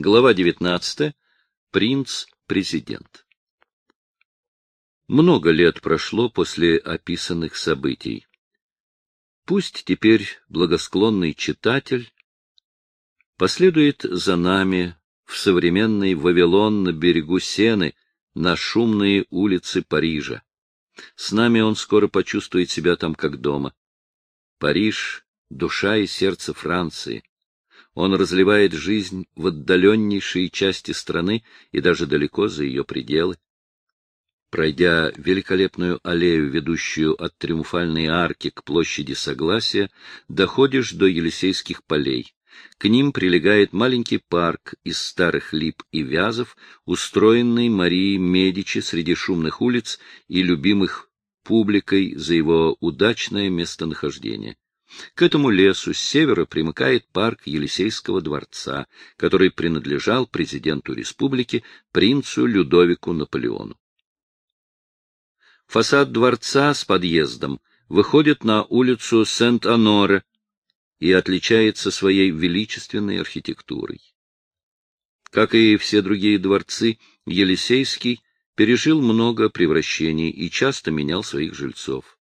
Глава 19. Принц-президент. Много лет прошло после описанных событий. Пусть теперь благосклонный читатель последует за нами в современный Вавилон на берегу Сены, на шумные улицы Парижа. С нами он скоро почувствует себя там как дома. Париж — душа и сердце Франции. Он разливает жизнь в отдаленнейшие части страны и даже далеко за ее пределы. Пройдя великолепную аллею, ведущую от Триумфальной арки к площади Согласия, доходишь до Елисейских полей. К ним прилегает маленький парк из старых лип и вязов, устроенный Марией Медичи среди шумных улиц и любимых публикой за его удачное местонахождение. К этому лесу с севера примыкает парк Елисейского дворца, который принадлежал президенту республики принцу Людовику Наполеону. Фасад дворца с подъездом выходит на улицу Сент-Аноре и отличается своей величественной архитектурой. Как и все другие дворцы, Елисейский пережил много превращений и часто менял своих жильцов.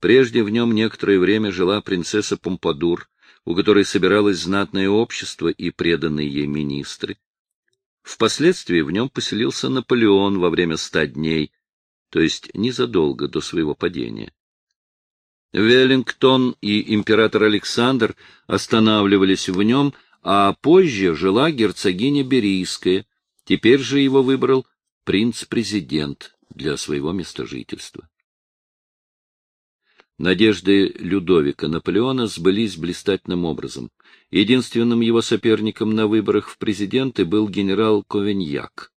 Прежде в нем некоторое время жила принцесса Помпадур, у которой собиралось знатное общество и преданные ей министры. Впоследствии в нем поселился Наполеон во время ста дней, то есть незадолго до своего падения. Веллингтон и император Александр останавливались в нем, а позже жила герцогиня Берийская, теперь же его выбрал принц-президент для своего местожительства. Надежды Людовика Наполеона сбылись блистательным образом. Единственным его соперником на выборах в президенты был генерал Ковеньяк.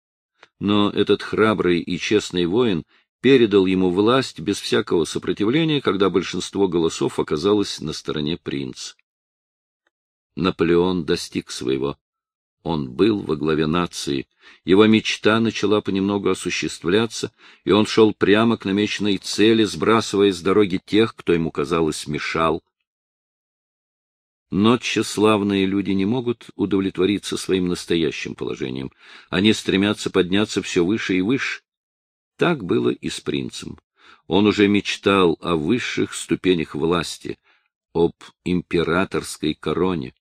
Но этот храбрый и честный воин передал ему власть без всякого сопротивления, когда большинство голосов оказалось на стороне принца. Наполеон достиг своего. Он был во главе нации, его мечта начала понемногу осуществляться, и он шел прямо к намеченной цели, сбрасывая с дороги тех, кто ему, казалось, мешал. Но тщеславные люди не могут удовлетвориться своим настоящим положением. Они стремятся подняться все выше и выше. Так было и с принцем. Он уже мечтал о высших ступенях власти, об императорской короне,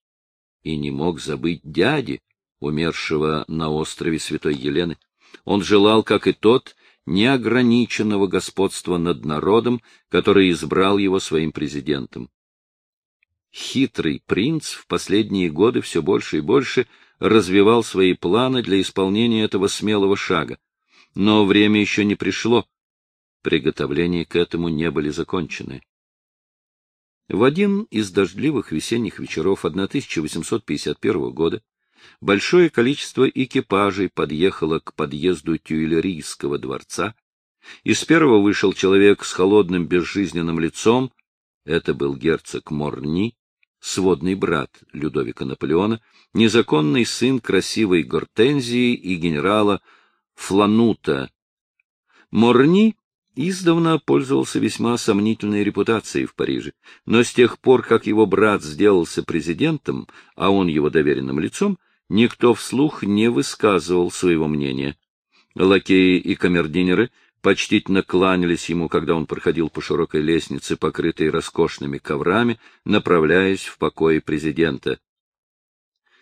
и не мог забыть дяди, умершего на острове Святой Елены. Он желал, как и тот, неограниченного господства над народом, который избрал его своим президентом. Хитрый принц в последние годы все больше и больше развивал свои планы для исполнения этого смелого шага. Но время еще не пришло. Приготовления к этому не были закончены. В один из дождливых весенних вечеров 1851 года большое количество экипажей подъехало к подъезду Тюильрийского дворца. Из первого вышел человек с холодным безжизненным лицом. Это был герцог Морни, сводный брат Людовика Наполеона, незаконный сын красивой Гортензии и генерала Фланута. Морни издавна пользовался весьма сомнительной репутацией в Париже, но с тех пор, как его брат сделался президентом, а он его доверенным лицом, никто вслух не высказывал своего мнения. Лакеи и камердинеры почтительно кланялись ему, когда он проходил по широкой лестнице, покрытой роскошными коврами, направляясь в покои президента.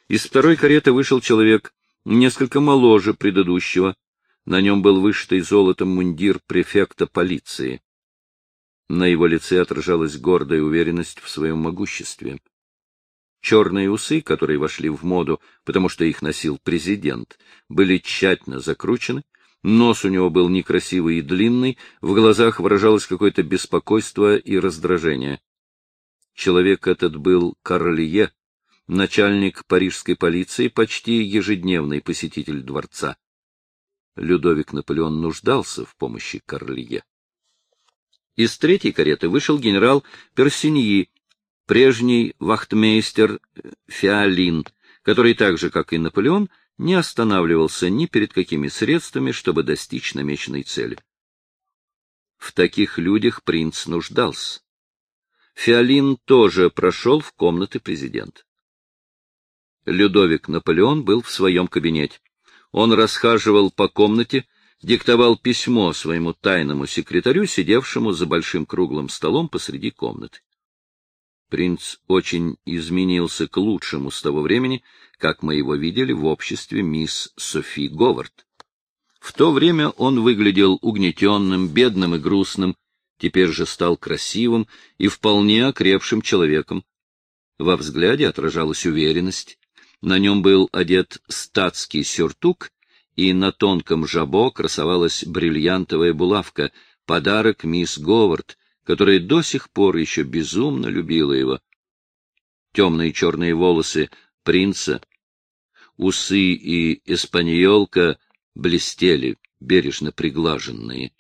Из второй кареты вышел человек, несколько моложе предыдущего. На нем был вышитый золотом мундир префекта полиции. На его лице отражалась гордая уверенность в своем могуществе. Черные усы, которые вошли в моду, потому что их носил президент, были тщательно закручены, нос у него был некрасивый и длинный, в глазах выражалось какое-то беспокойство и раздражение. Человек этот был Карлие, начальник парижской полиции, почти ежедневный посетитель дворца. Людовик Наполеон нуждался в помощи Карлие. Из третьей кареты вышел генерал Персиньи, прежний вахтмейстер Фиолин, который так же, как и Наполеон, не останавливался ни перед какими средствами, чтобы достичь намеченной цели. В таких людях принц нуждался. Фиолин тоже прошел в комнаты президента. Людовик Наполеон был в своем кабинете. Он расхаживал по комнате, диктовал письмо своему тайному секретарю, сидевшему за большим круглым столом посреди комнаты. Принц очень изменился к лучшему с того времени, как мы его видели в обществе мисс Софи Говард. В то время он выглядел угнетенным, бедным и грустным, теперь же стал красивым и вполне окрепшим человеком. Во взгляде отражалась уверенность. На нем был одет статский сюртук, и на тонком жабо красовалась бриллиантовая булавка, подарок мисс Говард, которая до сих пор еще безумно любила его. Темные черные волосы принца, усы и эспаньолка блестели, бережно приглаженные.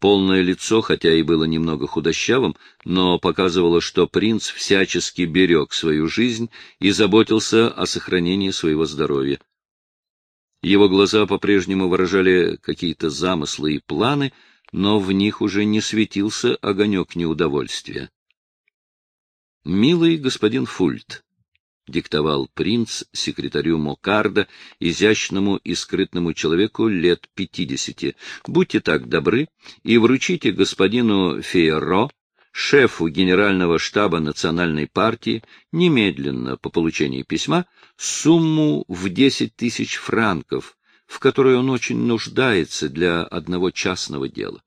Полное лицо, хотя и было немного худощавым, но показывало, что принц всячески берег свою жизнь и заботился о сохранении своего здоровья. Его глаза по-прежнему выражали какие-то замыслы и планы, но в них уже не светился огонек неудовольствия. «Милый господин Фульт», — диктовал принц секретарю Мокарда, изящному и скрытному человеку лет пятидесяти, — «будьте так добры и вручите господину Фейеро, шефу Генерального штаба Национальной партии, немедленно по получении письма, сумму в десять тысяч франков, в которой он очень нуждается для одного частного дела.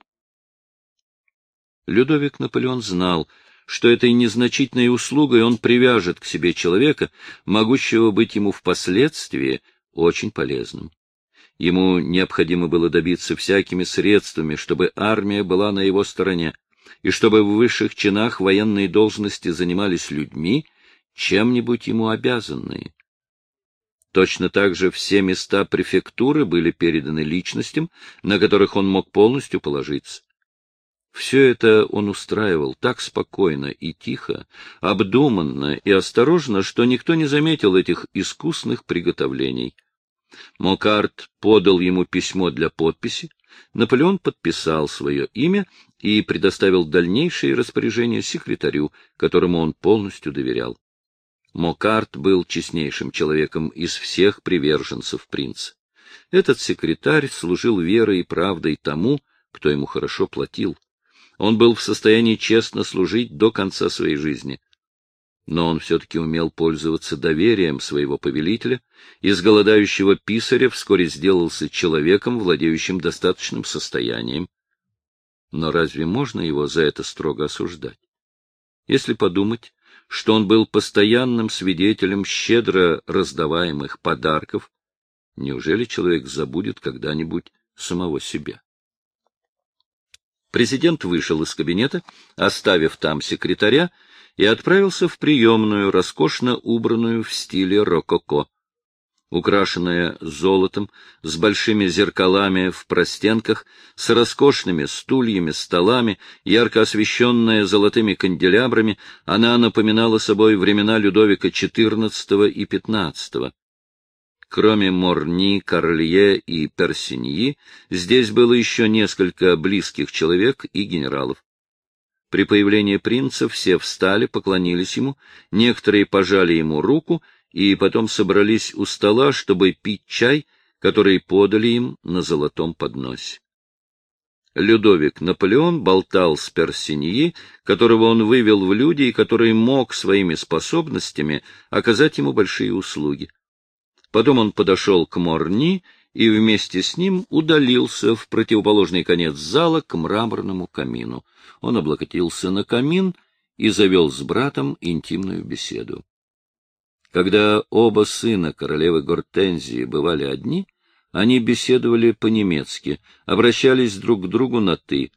Людовик Наполеон знал, что этой незначительной услугой он привяжет к себе человека, могущего быть ему впоследствии очень полезным. Ему необходимо было добиться всякими средствами, чтобы армия была на его стороне, и чтобы в высших чинах военные должности занимались людьми, чем-нибудь ему обязанные. Точно так же все места префектуры были переданы личностям, на которых он мог полностью положиться. Все это он устраивал так спокойно и тихо, обдуманно и осторожно, что никто не заметил этих искусных приготовлений. Мокарт подал ему письмо для подписи, Наполеон подписал свое имя и предоставил дальнейшие распоряжения секретарю, которому он полностью доверял. Мокарт был честнейшим человеком из всех приверженцев принца. Этот секретарь служил верой и правдой тому, кто ему хорошо платил. Он был в состоянии честно служить до конца своей жизни. Но он все-таки умел пользоваться доверием своего повелителя, из голодающего писаря вскоре сделался человеком, владеющим достаточным состоянием. Но разве можно его за это строго осуждать? Если подумать, что он был постоянным свидетелем щедро раздаваемых подарков, неужели человек забудет когда-нибудь самого себя? Президент вышел из кабинета, оставив там секретаря, и отправился в приемную, роскошно убранную в стиле рококо украшенная золотом, с большими зеркалами в простенках, с роскошными стульями, столами, ярко освещенная золотыми канделябрами, она напоминала собой времена Людовика XIV и XV. Кроме Морни, Карлье и Персиньи, здесь было еще несколько близких человек и генералов. При появлении принца все встали, поклонились ему, некоторые пожали ему руку — и потом собрались у стола, чтобы пить чай, который подали им на золотом подносе. Людовик Наполеон болтал с Персиньи, которого он вывел в люди и который мог своими способностями оказать ему большие услуги. Потом он подошел к Морни и вместе с ним удалился в противоположный конец зала к мраморному камину. Он облокотился на камин и завел с братом интимную беседу. Когда оба сына королевы Гортензии бывали одни, они беседовали по-немецки, обращались друг к другу на «ты».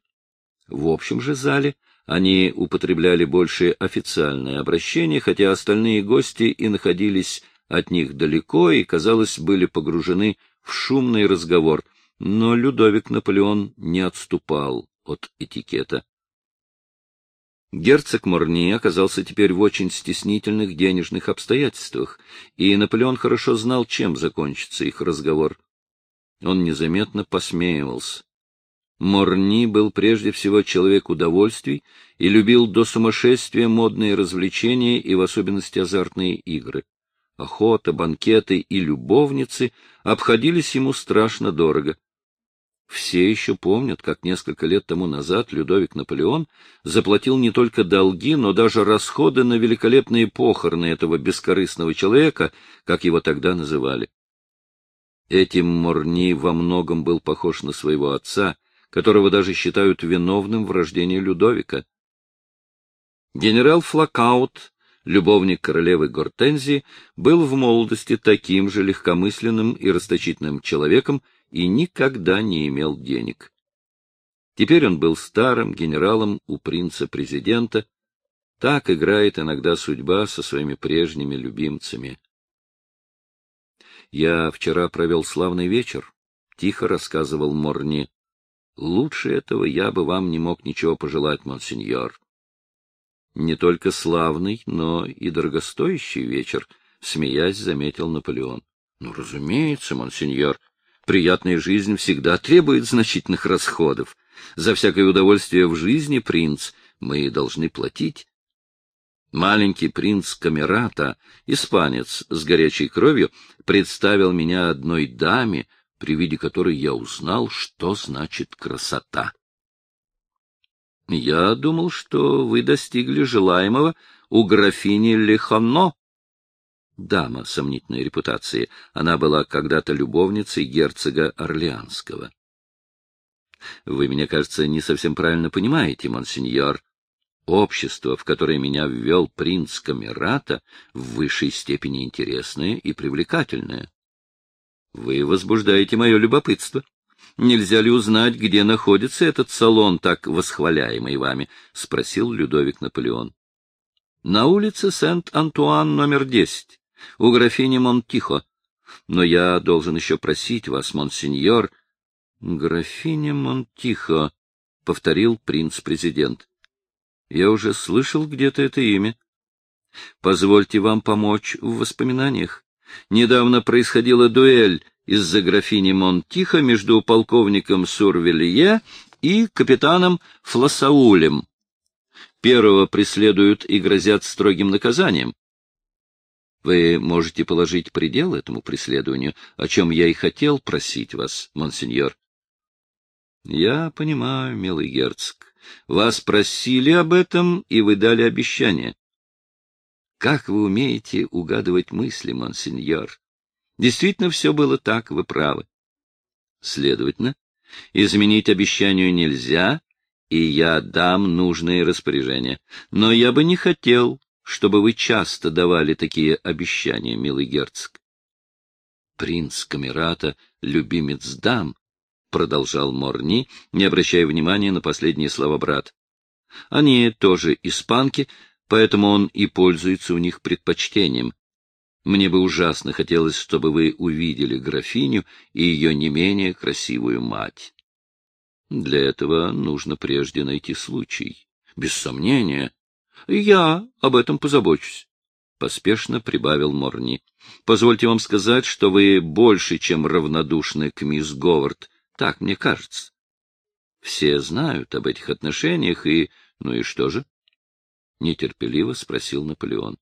В общем же зале они употребляли больше официальное обращение, хотя остальные гости и находились от них далеко и, казалось, были погружены в шумный разговор, но Людовик Наполеон не отступал от этикета. Герцог Морни оказался теперь в очень стеснительных денежных обстоятельствах, и Наполеон хорошо знал, чем закончится их разговор. Он незаметно посмеивался. Морни был прежде всего человек удовольствий и любил до сумасшествия модные развлечения и в особенности азартные игры. охота, банкеты и любовницы обходились ему страшно дорого. Все еще помнят, как несколько лет тому назад Людовик Наполеон заплатил не только долги, но даже расходы на великолепные похороны этого бескорыстного человека, как его тогда называли. Этим Морни во многом был похож на своего отца, которого даже считают виновным в рождении Людовика. Генерал Флакаут, любовник королевы Гортензии, был в молодости таким же легкомысленным и расточительным человеком и никогда не имел денег. Теперь он был старым генералом у принца-президента. Так играет иногда судьба со своими прежними любимцами. Я вчера провел славный вечер, — тихо рассказывал Морни. Лучше этого я бы вам не мог ничего пожелать, монсеньор. Не только славный, но и дорогостоящий вечер, — смеясь, заметил Наполеон. — Ну, разумеется, монсеньор, приятная жизнь всегда требует значительных расходов. За всякое удовольствие в жизни, принц, мы должны платить. Маленький принц Камерата, испанец с горячей кровью, представил меня одной даме, при виде которой я узнал, что значит красота. Я думал, что вы достигли желаемого у графини Лехано. Дама сомнительной репутации. Она была когда-то любовницей герцога Орлеанского. Вы меня, кажется, не совсем правильно понимаете, монсеньор. Общество, в которое меня ввел принц Камерата, в высшей степени интересное и привлекательное. Вы возбуждаете мое любопытство. Нельзя ли узнать, где находится этот салон, так восхваляемый вами? — спросил Людовик Наполеон. — На улице Сент-Антуан, номер десять, у графини Монтихо. Но я должен еще просить вас, монсеньор... — Графиня Монтихо, — повторил принц-президент. Я уже слышал где-то это имя. Позвольте вам помочь в воспоминаниях. Недавно происходила дуэль из-за графини Монтихо между полковником Сурвелье и капитаном Фласаулем. Первого преследуют и грозят строгим наказанием. Вы можете положить предел этому преследованию, о чем я и хотел просить вас, монсеньор. Я понимаю, милый герцог. Вас просили об этом, и вы дали обещание. Как вы умеете угадывать мысли, монсеньор? Действительно, все было так, вы правы. Следовательно, изменить обещанию нельзя, и я дам нужные распоряжения. Но я бы не хотел, чтобы вы часто давали такие обещания, милый герцог. Принц Камерата — любимец дам, — продолжал Морни, не обращая внимания на последние слова брат. Они тоже испанки, поэтому он и пользуется у них предпочтением. Мне бы ужасно хотелось, чтобы вы увидели графиню и ее не менее красивую мать. Для этого нужно прежде найти случай. Без сомнения. Я об этом позабочусь. Поспешно прибавил Морни. Позвольте вам сказать, что вы больше, чем равнодушны к мисс Говард, так мне кажется. Все знают об этих отношениях, и... Ну и что же? Нетерпеливо спросил Наполеон.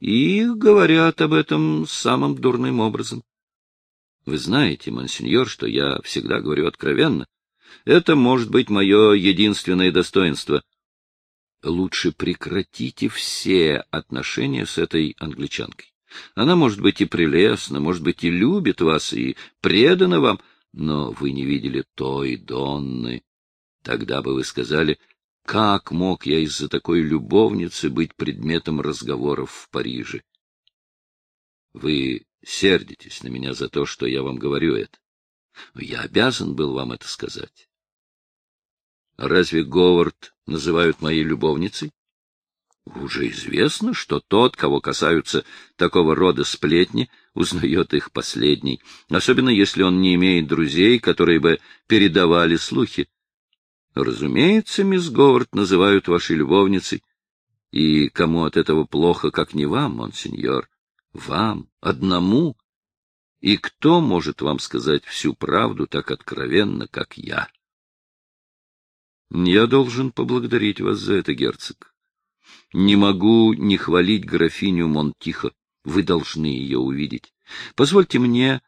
И говорят об этом самым дурным образом. Вы знаете, монсеньор, что я всегда говорю откровенно. Это может быть мое единственное достоинство. Лучше прекратите все отношения с этой англичанкой. Она может быть и прелестна, может быть и любит вас, и предана вам, — но вы не видели той Донны. Тогда бы вы сказали, как мог я из-за такой любовницы быть предметом разговоров в Париже? Вы сердитесь на меня за то, что я вам говорю это. Я обязан был вам это сказать. Разве Говард называют моей любовницей? Уже известно, что тот, кого касаются такого рода сплетни, узнает их последний, особенно если он не имеет друзей, которые бы передавали слухи. Разумеется, мисс Говард называют вашей любовницей, и кому от этого плохо, как не вам, монсеньор, вам, одному. И кто может вам сказать всю правду так откровенно, как я? Я должен поблагодарить вас за это, герцог. Не могу не хвалить графиню Монтихо. Вы должны ее увидеть. Позвольте мне...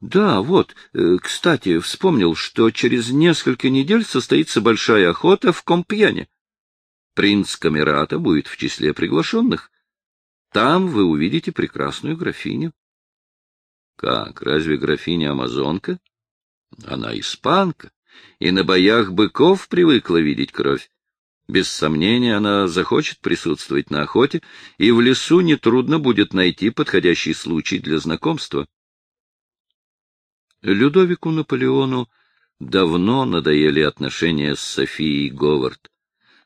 Да, вот, э, кстати, вспомнил, что через несколько недель состоится большая охота в Компьяне. Принц Камерата будет в числе приглашенных. Там вы увидите прекрасную графиню. Как, разве графиня Амазонка? Она испанка, и на боях быков привыкла видеть кровь. Без сомнения, она захочет присутствовать на охоте, и в лесу нетрудно будет найти подходящий случай для знакомства. Людовику Наполеону давно надоели отношения с Софией Говард,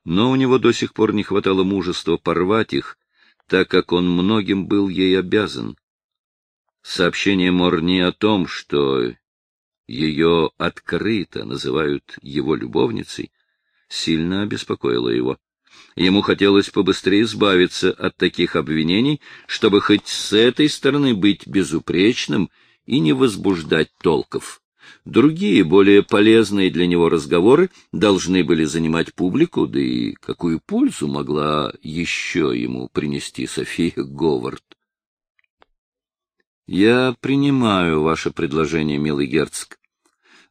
но у него до сих пор не хватало мужества порвать их, так как он многим был ей обязан. Сообщение Морни о том, что ее открыто называют его любовницей, сильно обеспокоило его. Ему хотелось побыстрее избавиться от таких обвинений, чтобы хоть с этой стороны быть безупречным и не возбуждать толков. Другие, более полезные для него разговоры должны были занимать публику, да и какую пользу могла еще ему принести София Говард. «Я принимаю ваше предложение, милый герцог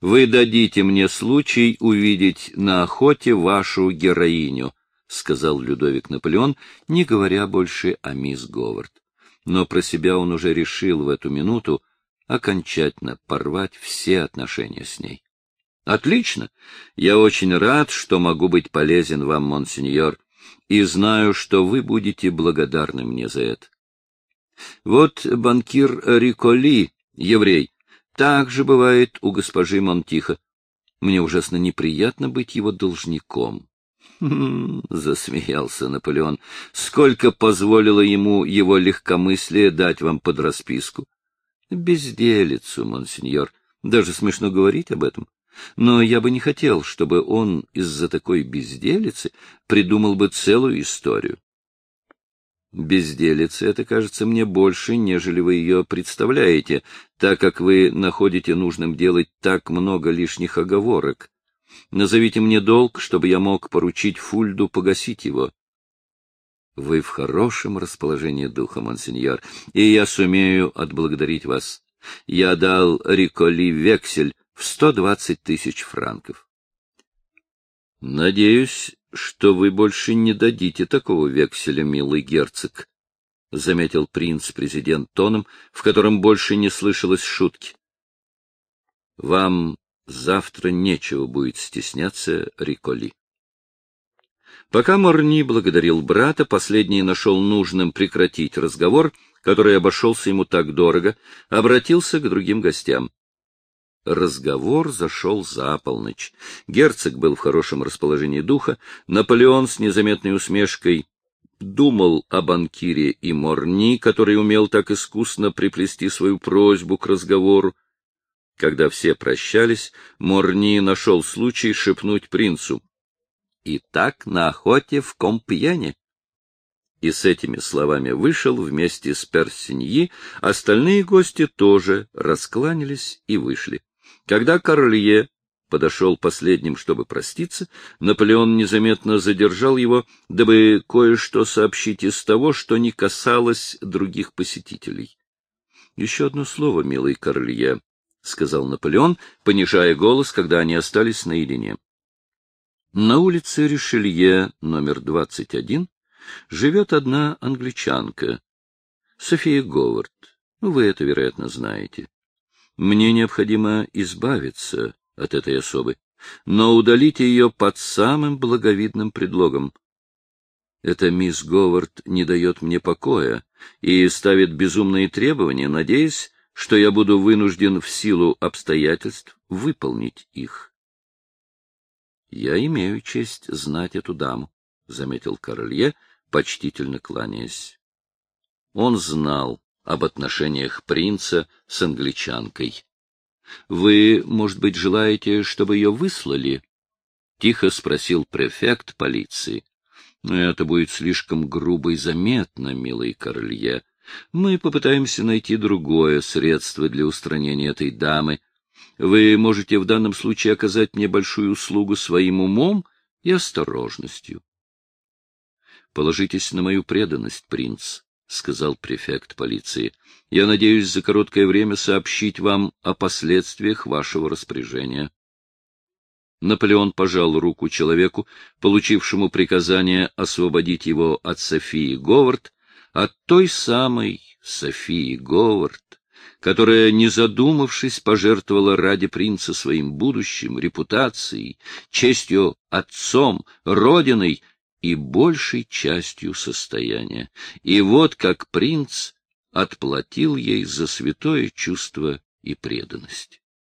вы дадите мне случай увидеть на охоте вашу героиню, — сказал Людовик Наполеон, не говоря больше о мисс Говард. Но про себя он уже решил в эту минуту окончательно порвать все отношения с ней. — Отлично! Я очень рад, что могу быть полезен вам, монсеньор, и знаю, что вы будете благодарны мне за это. Вот банкир Риколи, еврей, так же бывает у госпожи Монтиха. Мне ужасно неприятно быть его должником. «Хм, — засмеялся Наполеон. — Сколько позволило ему его легкомыслие дать вам под расписку? — Безделицу, монсеньор. Даже смешно говорить об этом. Но я бы не хотел, чтобы он из-за такой безделицы придумал бы целую историю. Безделица это кажется мне больше, нежели вы ее представляете, так как вы находите нужным делать так много лишних оговорок. Назовите мне долг, чтобы я мог поручить Фульду погасить его. Вы в хорошем расположении духа, монсеньор, и я сумею отблагодарить вас. Я дал Риколи вексель в сто двадцать тысяч франков. Надеюсь, что вы больше не дадите такого векселя, милый герцог, — заметил принц-президент тоном, в котором больше не слышалось шутки. — Вам завтра нечего будет стесняться Риколи. Пока Морни благодарил брата, последний нашел нужным прекратить разговор, который обошелся ему так дорого, обратился к другим гостям. Разговор зашел за полночь. Герцог был в хорошем расположении духа, Наполеон с незаметной усмешкой думал о банкире и Морни, который умел так искусно приплести свою просьбу к разговору. Когда все прощались, Морни нашел случай шепнуть принцу. «И так на охоте в Компьяне». И с этими словами вышел вместе с Персиньи, остальные гости тоже раскланялись и вышли. Когда Королье подошел последним, чтобы проститься, Наполеон незаметно задержал его, дабы кое-что сообщить из того, что не касалось других посетителей. — Еще одно слово, милый Королье, — сказал Наполеон, понижая голос, когда они остались наедине. На улице Ришелье, номер 21, живет одна англичанка, София Говард. Вы это, вероятно, знаете. Мне необходимо избавиться от этой особы, но удалить ее под самым благовидным предлогом. Эта мисс Говард не дает мне покоя и ставит безумные требования, надеясь, что я буду вынужден в силу обстоятельств выполнить их. — Я имею честь знать эту даму, — заметил Королье, почтительно кланяясь. Он знал, об отношениях принца с англичанкой. Вы, может быть, желаете, чтобы ее выслали? Тихо спросил префект полиции. Это будет слишком грубо и заметно, милый Королье. Мы попытаемся найти другое средство для устранения этой дамы. Вы можете в данном случае оказать мне большую услугу своим умом и осторожностью. Положитесь на мою преданность, принц, сказал префект полиции. — Я надеюсь за короткое время сообщить вам о последствиях вашего распоряжения. Наполеон пожал руку человеку, получившему приказание освободить его от Софии Говард, от той самой Софии Говард, которая, не задумавшись, пожертвовала ради принца своим будущим, репутацией, честью отцом, родиной и большей частью состояния. И вот как принц отплатил ей за святое чувство и преданность.